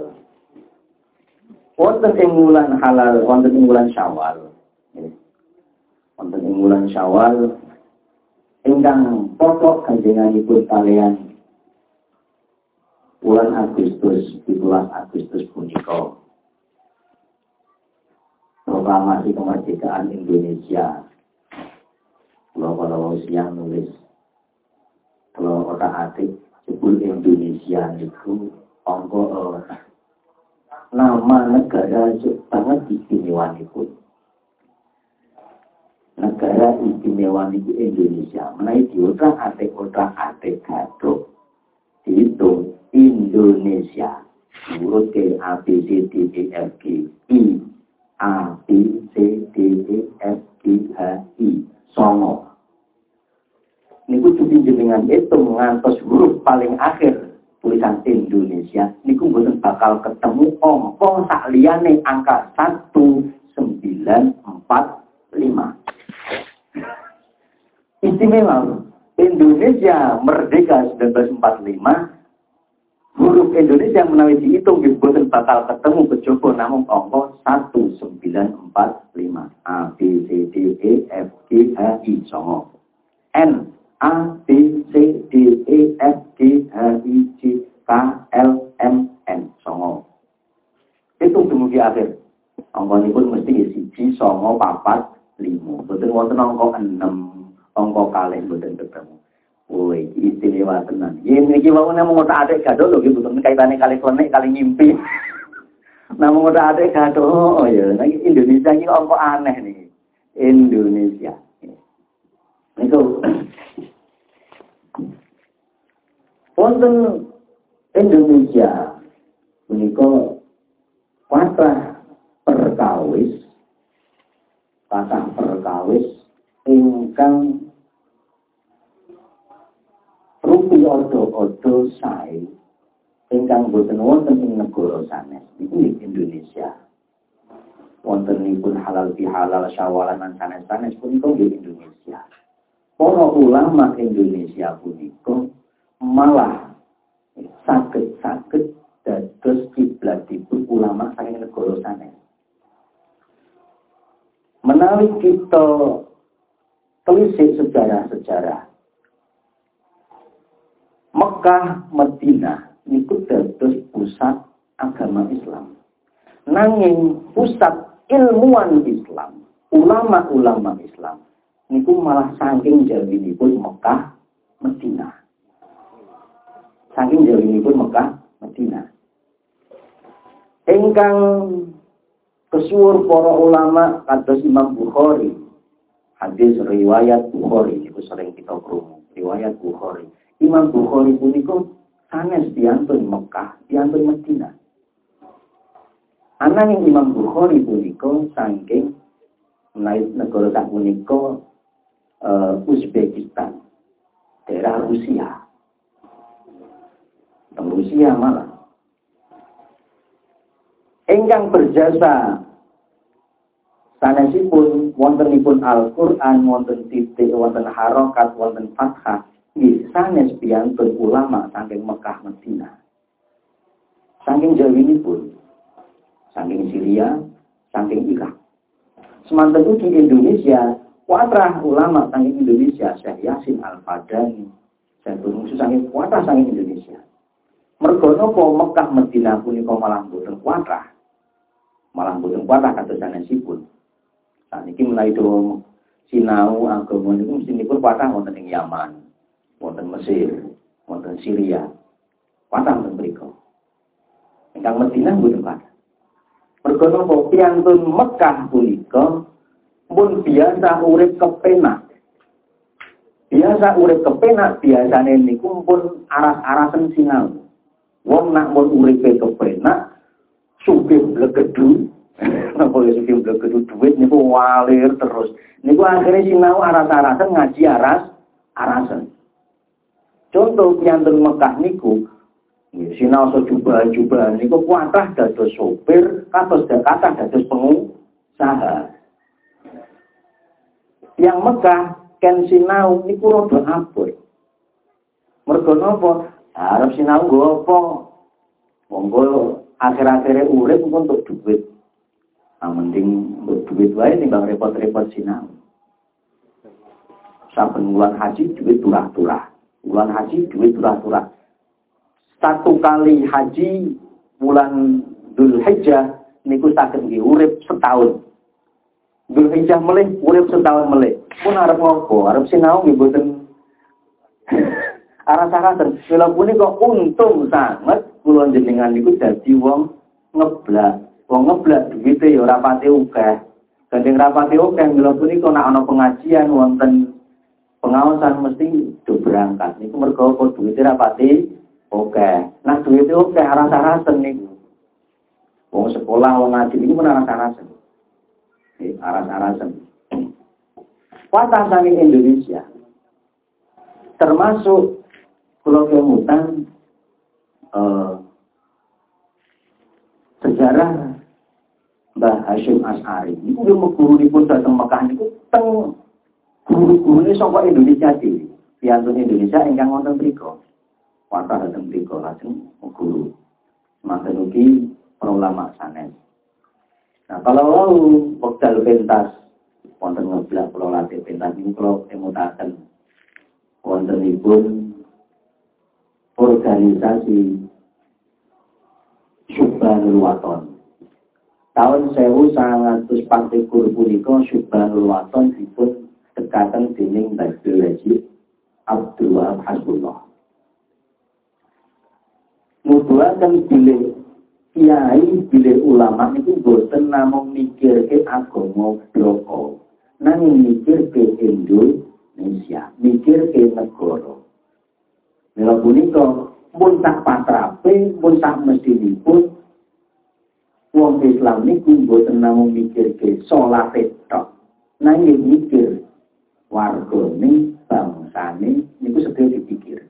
Wonten ing halal, wonten ing Syawal. Wonten ing wulan Syawal ingkang pokok kanjenganipun kalian bulan Agustus, 17 Agustus punika. Proklamasi kemerdekaan Indonesia. Kalau kalau siang nulis, kalau otak atik, sebut Indonesia itu Angko uh, nama negara banget istimewa pun. Negara istimewa itu Indonesia. Menaik diutak atik utak atik gaduh. Dihitung Indonesia. Menurut ke A, B, C, D, E, F, G, I. A, B, C, D, E, F, G, H, I. Songo. Ini kudu jenengan itu mengantos huruf paling akhir tulisan Indonesia niku mboten bakal ketemu angka sak liyane angka 1945. Istimewa Indonesia merdeka 1945 huruf Indonesia menawi dihitung mboten bakal ketemu kejaba namung angka 1945 A B C D E F G H I songo N A, B, C, D, E, F, G, H, I, J, K, L, M, N. Songo. Itu dumugi akhir. Angka ini pun mesti siji, songo, papat, limo. Betul wonten angka enam, angka kalih betul ketemu. Woi, istimewa tenan. Ya niki wau namung ngotak adik gaduh lho nggih betul kaitane kali klenik kali ngimpi. Namung ngotak adik gaduh. Oh ya, Indonesia iki angka aneh nih. Indonesia. Itu wonten Indonesia menika patah perkawis patah perkawis ingkang rupi odo-odo sae. Ingkang boten wonten ing negara sanes iku Indonesia. Wontenipun halal bihalal syawalan lan sanes-sanes punika di Indonesia. Para ulama Indonesia punika malah sakit-sakit dados kiblatipun ulama saking negara sana. Menawi kita telisik sejarah-sejarah Mekah, Madinah niku dados pusat agama Islam. Nanging pusat ilmuwan Islam, ulama-ulama Islam niku malah saking pun Mekah, Madinah. Saking jauh ini pun Mekah, Madinah. Engkang kesuwur para ulama kados Imam Bukhari. Hadis riwayat Bukhari itu sering kita krungu. Riwayat Bukhari. Imam Bukhari punika sanes diantun Mekah, diantun Madinah. yang Imam Bukhari punika saking menaik negara sak punika uh, Uzbekistan, daerah Rusia. Rusia malah. Engkang berjasa sanesipun wontenipun Al-Qur'an wonten titik wonten harokat wonten fathah sanes piyantun ulama saking Mekah Madinah. Saking pun, saking Syria, saking Irak. Semantan ugi Indonesia, watrah ulama saking Indonesia, Syekh Yasin Al-Fadani, saya bermusuh saking watrah saking Indonesia. Mergo napa Mekah Madinah punika malah boten kuatrah. Malah boten kuatrah kados sanesipun. Saniki mulai do sinau agama niku pun kuatrah wonten ing Yaman, wonten Mesir, wonten Syria. Kuatrah wonten mriku. Ingkang Madinah boten kuatrah. Mergo napa piyantun Mekah punika pun biasa urip kepenak. Biasa urip kepenak biasane niku pun aras-arasen sinau. Wong nak mau uripe kepenak, sugih blegedu. Napa ya sugih blegedu duit niku walir terus. Niku akhirnya sinau aras-arasan ngaji aras arasan. Contoh piantun Mekah niku sinau sejubah-jubah niku kuatah dados sopir, kados kathah dados pengusaha. Yang Mekah ken sinau niku rada abot. Mergo napa? Arep sinau nggo apa? Monggo akhir-akhire urip pun untuk duit. Nah, mending untuk duit wae timbang repot-repot sinau. Saben bulan haji duit turah-turah. Bulan haji duit turah-turah. Satu kali haji bulan Dhul Hijjah niku saged nggih urip setahun. Dhul Hijjah melih urip setahun melih. Pun arep ngopo? Arep sinau nggih boten aras-arasen. Mila punika untung sangat kula jenengan niku dadi wong ngeblak. Wong ngeblak duwite ya ora pati akeh. Gandeng rapati akeh mila punika nek ana pengajian wonten pengawasan mesti do berangkat. Niku mergo kok duwite ra pati akeh. Nah duwite akeh aras-arasen niku. Wong sekolah wong ngaji niku men aras-arasen. Aras-arasen. Watasan Indonesia termasuk Pulau Kemutan eh, sejarah Mbah Hashim As'ari. Ini udah guru di pun datang Mekah ini teng guru-guru ini sokok Indonesia di piantun Indonesia ingkang wonten mriku. Wata datang mriku lajeng guru. Manten ugi ulama sanes. Nah kalau wau wekdal pentas wonten ngeblak kula latih pentas ini kula emutaken wontenipun organisasi Subhanul Waton. Tahun sewu sangat patikur punika Subhanul Waton dipun dekatan dening Babil Haji Abdul Wahab Hasbullah. Nuduhaken bilih kiai bilih ulama itu boten namung mikir ke agama bloko. Nanging mikir ke Indonesia, mikir ke negara. Mila punika pun tak patrape, pun tak mestinipun wong Islam niku mboten namung mikirke salat tok. Nanging mikir wargane, bangsane niku sedaya dipikir.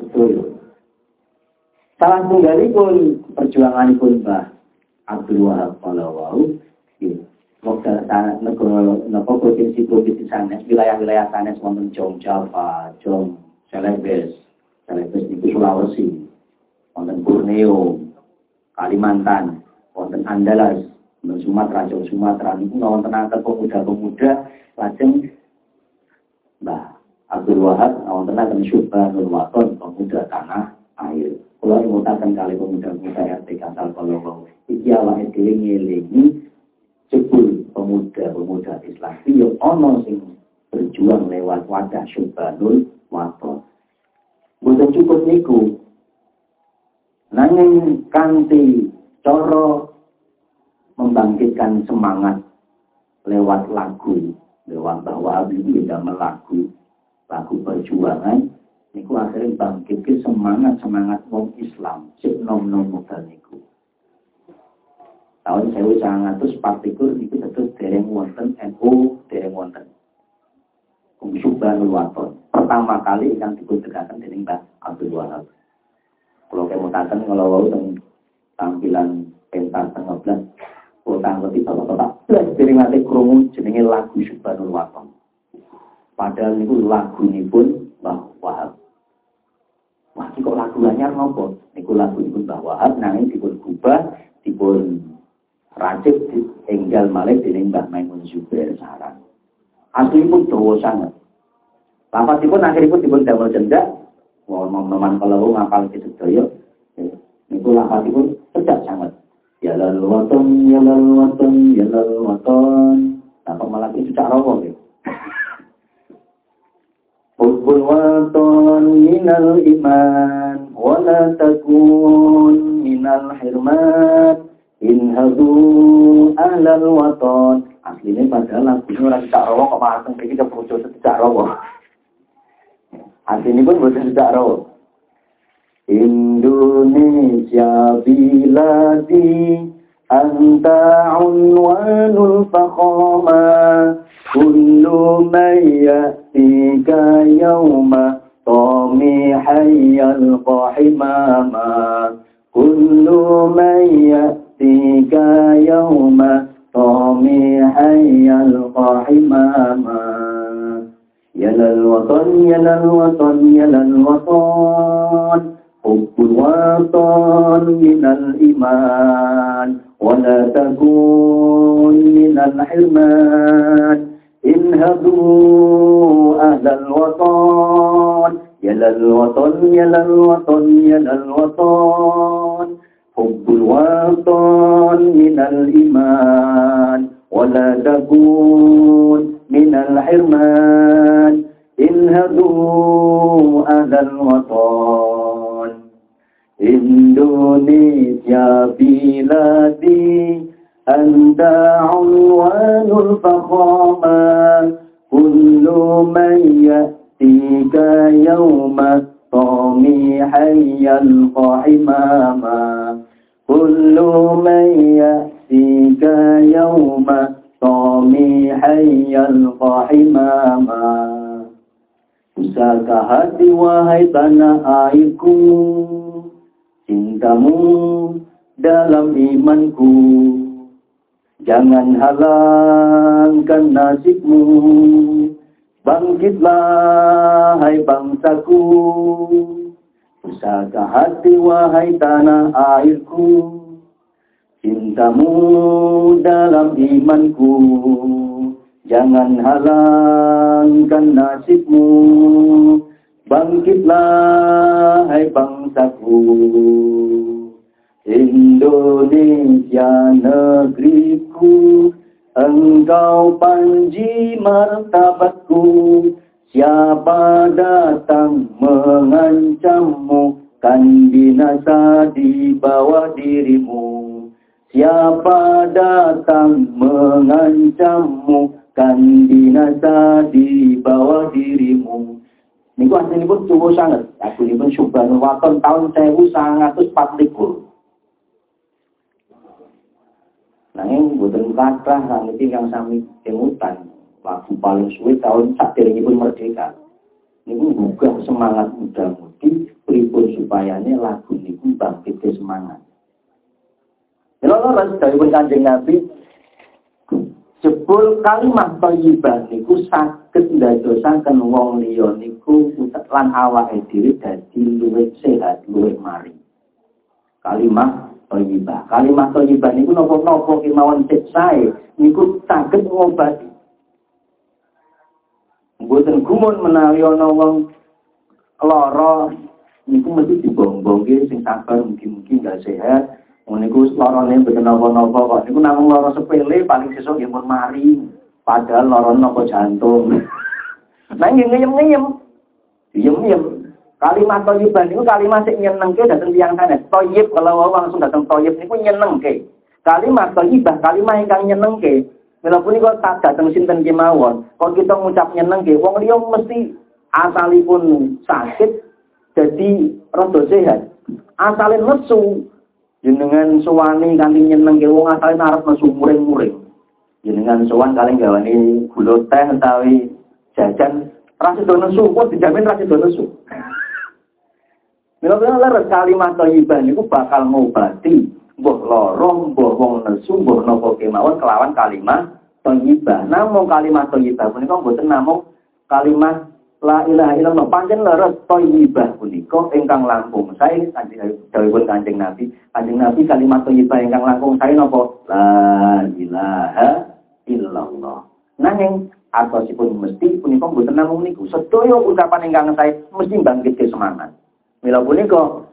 Sedaya. Salah tunggalipun perjuanganipun Mbah Abdul Wahab Palawau Waktu sana negara napa provinsi provinsi sana wilayah-wilayah sana wonten Jom Java, Jom Celebes, Celebes itu Sulawesi, wonten Borneo, Kalimantan, wonten Andalas, wonten Sumatera, Jawa Sumatera niku wonten akeh pemuda-pemuda lajeng Mbah Abdul Wahab wonten akan Syubhanul Waton pemuda tanah air. Kula ngutaken kali pemuda-pemuda RT Kasal Kalau iki awake dhewe ngelingi jebul pemuda-pemuda Islam yo ana sing berjuang lewat wadah Syubhanul Waton. Bukan cukup niku. Nanging kanti coro membangkitkan semangat lewat lagu, lewat bahwa Abi tidak melaku lagu perjuangan, niku akhirnya bangkit ke semangat semangat wong Islam, cek nom nom modal niku. Tahun sewu sangatus partikur niku terus dereng wonten NU dereng wonten. Subhanul waton pertama kali yang dibuktikan dari Mbak Abdul Wahab. Kalau kamu mutakan kalau wau tampilan pentas tengah belas, kalau tanggal di bapak-bapak belas dari mati kerungu jenenge lagu Subhanul Waton. Padahal itu lagu ini pun Mbah Wahab. Wah, kok lagu anyar nopo? Niku lagu ini pun Mbah Wahab, nanging dipun gubah, dipun racik, enggal malih dening Mbah Maimun Zubair Sarang. Asli pun dawa sangat. Lapasipun akhiripun dipun damel cendak, ngomong teman kalau ngapal ke sedaya, niku lapasipun sejak sangat. Ya lalu waton, ya lalu waton, ya lalu waton. Nah, itu cak rawa ya. Hubbul waton minal iman, wala takun minal hirmat, inhadu ahlal waton. Aslinya padahal lagunya orang cak rawa kok malah teng iki kepucuk cak rawa. Hati ini pun bukan tidak roh. Indonesia biladi anta unwanul fakhama kullu man ya'tika yawma tami hayyal qahimama kullu man ya'tika yawma tami hayyal qahimama. Ya lal watan ya lal watan ya lal watan. حب الوطن من الإيمان ولا تكون من الحرمان. انهضوا أهل الوطن يا للوطن يا للوطن يا للوطن حب الوطن من الإيمان ولا تكون من الحرمان. انهضوا أهل الوطن. إندونيسيا بلادي أنت عنوان الفخامة. كل من يأتيك يوم طميحا يلقى حماما كل من يأتيك يوم طميحا يلقى حماما Usahakah hati wahai tanah airku Cintamu dalam imanku. Jangan halangkan nasibmu. Bangkitlah hai bangsaku. Usaha hati wahai tanah airku. Cintamu dalam imanku. Jangan halangkan nasibmu. Bangkitlah hai bangsaku Indonesia negeriku, engkau panji martabatku. Siapa datang mengancammu, kan binasa di bawah dirimu. Siapa datang mengancammu, kan binasa di bawah dirimu. Niku aslinipun cukup sangat. Aku ini pun subhanallah waton tahun 1940. Nanging boten kathah saniki kang sami kemutan. Waktu paling suwe tahun pun merdeka. Niku buka semangat muda-mudi pripun supayane lagu niku bangkit semangat. Loro pun Kanjeng Nabi jebul kalimat thayyibah niku saged ndadosaken wong liya niku lan awake dhewe dadi luwih sehat, luwih mari. Kalimat toyibah. Kalimat toyibah niku nopo-nopo kemauan cek sae niku saged ngobati. Mboten gumun menawi ana wong lara niku mesti dibombongke sing sabar mungkin-mungkin gak sehat. Niku larane mboten napa-napa kok. Niku namung lara sepele paling sesuk nggih pun mari. Padahal lara napa jantung. Nah ngeyem-ngeyem. Diem-diem. Kalimat toyiban itu kalimat sing nyenengke datang tiang sanes. Toyib kalau langsung datang toyib niku nyenengke. Kalimat toyibah kalimat ingkang nyenengke. Mila punika tak datang sinten kemawon. Kok kita ngucap nyenengke, wong liya mesti asalipun sakit jadi rada sehat. Asalin nesu jenengan suwani kanthi nyenengke wong asalin arep nesu muring-muring. Jenengan suwan kalian gawani gula teh utawi jajan rasa nesu, kok dijamin rasa nesu. Mila-mila leres kalimat thayyibah niku bakal ngobati mbuh lara, mbuh wong nesu, mbuh napa kemawon kelawan kalimat thayyibah. Namung kalimat thayyibah punika mboten namung kalimat la ilaha illallah pancen leres thayyibah punika ingkang langkung sae dawuhipun Kanjeng Nabi. Kanjeng Nabi kalimat thayyibah ingkang langkung sae napa? La ilaha illallah. Nanging artosipun mesti punika mboten namung niku. Sedaya ucapan ingkang sae mesti bangkit semangat. Mila punika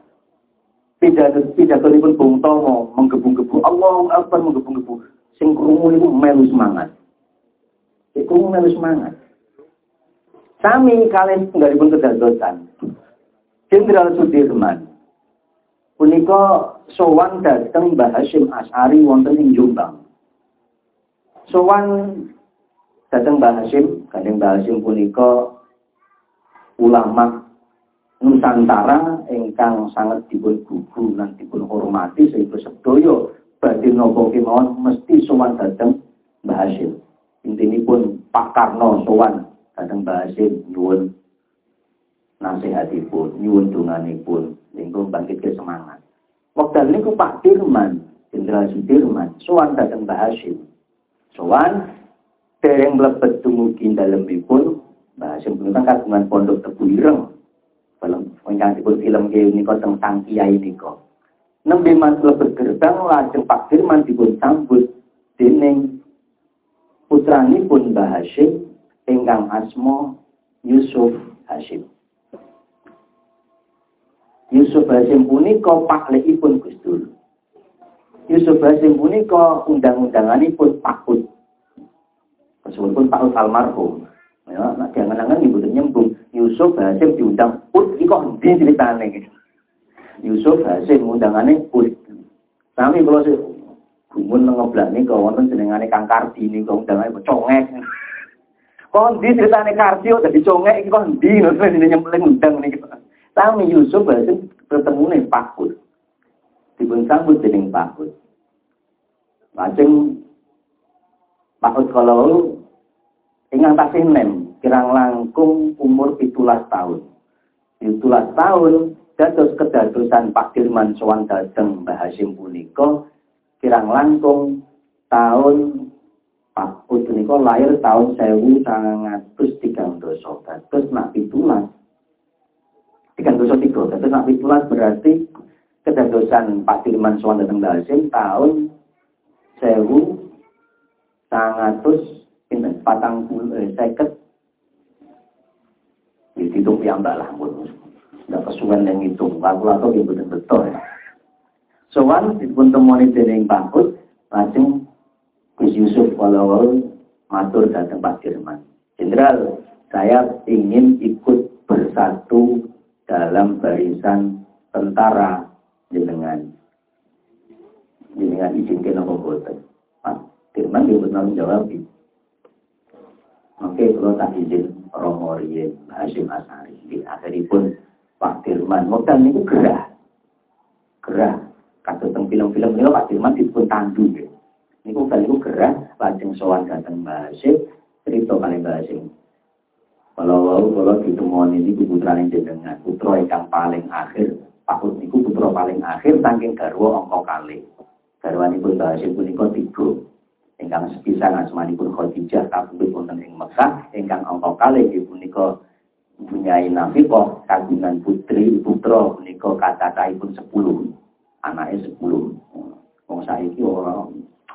pidato pidatonipun Bung Tomo menggebu-gebu Allah Akbar menggebu-gebu sing krungu niku melu semangat. Iku melu semangat. Sami kalian pun kedadosan. Jenderal Sudirman punika sowan dateng Mbah Hasyim As'ari wonten ing Jombang. Sowan dateng Mbah Hasyim, kanjeng Mbah Hasyim punika ulama Nusantara ingkang sangat dipun gugu lan dipun hormati sehingga sedaya badhe napa kemawon mesti sowan dhateng Mbah Hasyim. Intinipun Pak Karno sowan dhateng Mbah Hasyim nyuwun nasihatipun, nyuwun donganipun, lingkung bangkit ke semangat. Wekdal niku Pak Dirman, Jenderal Sudirman, sowan dhateng Mbah Hasyim. Sowan dereng mlebet dumugi dalemipun Mbah Hasyim punika kagungan pondok Tebu Ireng. Film ingkang dipun film ke nika teng Sang Kiai nika. Nembe mas mlebet gerbang lajeng Pak Dirman dipun sambut dening putranipun Mbah Hasyim ingkang asma Yusuf Hasyim. Yusuf Hasim punika paklikipun Gus Dur. Yusuf Hasim punika undang-undanganipun Pakut. Meskipun Pakut almarhum. Ya, nak jangan-jangan ibu nyembung Yusuf Hasim diundang Put iki kok endi ceritane iki. Yusuf Hasim undangannya Put. Sami kalau sih gumun ngeblak nih kau wonten jenengane Kang Kardi nih kau undangane congek. Kok endi ceritane Kardi kok dadi congek kok endi lho nyembelih undang nih. Sami Yusuf berarti bertemu nih Pakut. Dipun sambut dening Pakut. Lajeng Pakut kalau ingat tasih nem kirang langkung umur pitulas tahun. Pitulas tahun dados kedadosan Pak Dirman sowan dhateng Mbah Hasyim kirang langkung tahun Pak Put punika lahir tahun 1903 dados nak pitulas. Tiga dosa tiga. Jadi nak pitulas berarti kedadosan Pak Dirman Sowan datang Dasim tahun sewu sangatus ini patang puluh eh, seket. Dihitung piyambak lah pun nggak kesuwen yang hitung kalkulator yang betul betul ya. Sowan dipun temoni dening Pak Put lajeng Gus Yusuf kalau matur datang Pak Dirman Jenderal saya ingin ikut bersatu dalam barisan tentara jenengan jenengan izin boten Pak Firman dia benar menjawab Oke, kalau tak izin Romo Rien, Hashim Asari. Di akhiripun Pak Firman, modal itu gerah. Gerah. Kata film-film ini Pak Firman dipun tandu. Ya. Ini kali itu gerah, lajeng sowan datang Mbak Hashim, cerita kali Mbak Hashim. Kalau ditemoni ini putra yang jenengan, putra yang paling akhir, Pakut niku putra paling akhir saking garwa angka kali. Garwanipun Bahasim punika tiga. Ingkang sepisan asmanipun Khadijah kabudut wonten ing Mekah, ingkang angka kali nggih punika punyai Nafiqah kagungan putri putra punika kacacahipun 10. Anake 10. Wong saiki ora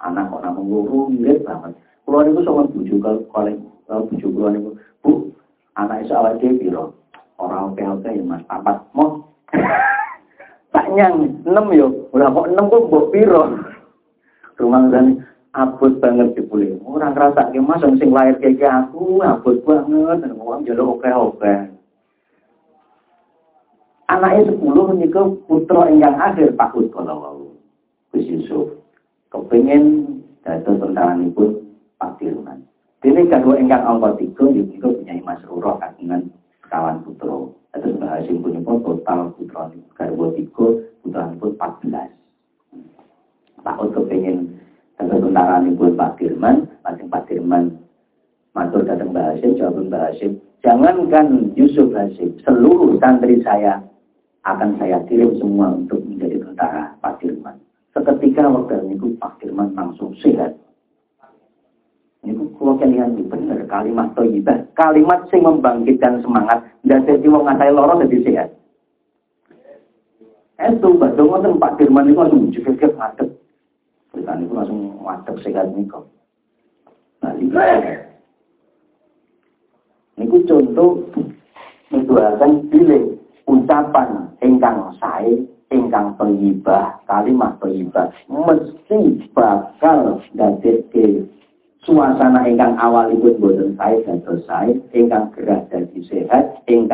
anak kok namung loro mirip banget. Kula niku sama bojo kalih bojo kula niku, Bu, anak iso awal dhewe pira? Ora oke-oke ya Mas, papat mos. tak nyang 6 yo, ora kok 6 kok mbok pira? Rumah dan abot banget dipulih. Ora ngrasake Mas sing lahir kaya aku abot banget, wong njaluk oke-oke. Anaknya sepuluh menika putra ingkang akhir Pak Ut kala wau. Gus Yusuf. Tentanganipun Pak Dirman. Dene kadua ingkang angka juga punya Mas Ruro kagungan kawan putra. Terus Mbah Hasim punika total putra tiga putra pun 14. Pak Oto pengen tentara pun Pak Dirman, lajeng Pak Dirman matur datang Mbah Hasim, jawab Mbah Hasim, jangankan Yusuf Hasim, seluruh santri saya akan saya kirim semua untuk menjadi tentara Pak Dirman. Seketika waktu itu Pak Dirman langsung sehat ini kalau kalian benar kalimat toyibah, kalimat sing membangkitkan semangat dan jadi mau ngatai loro jadi sehat. Itu mbak dongo Pak Firman itu langsung juga ngadep. Firman itu langsung ngadep sehat nih kok. Nah, ini contoh nuduhaken pilih ucapan ingkang sae ingkang toyibah kalimat toyibah mesti bakal ke suasana ingkang awalipun boten sae dados sae ingkang gerah dadi sehat ingkang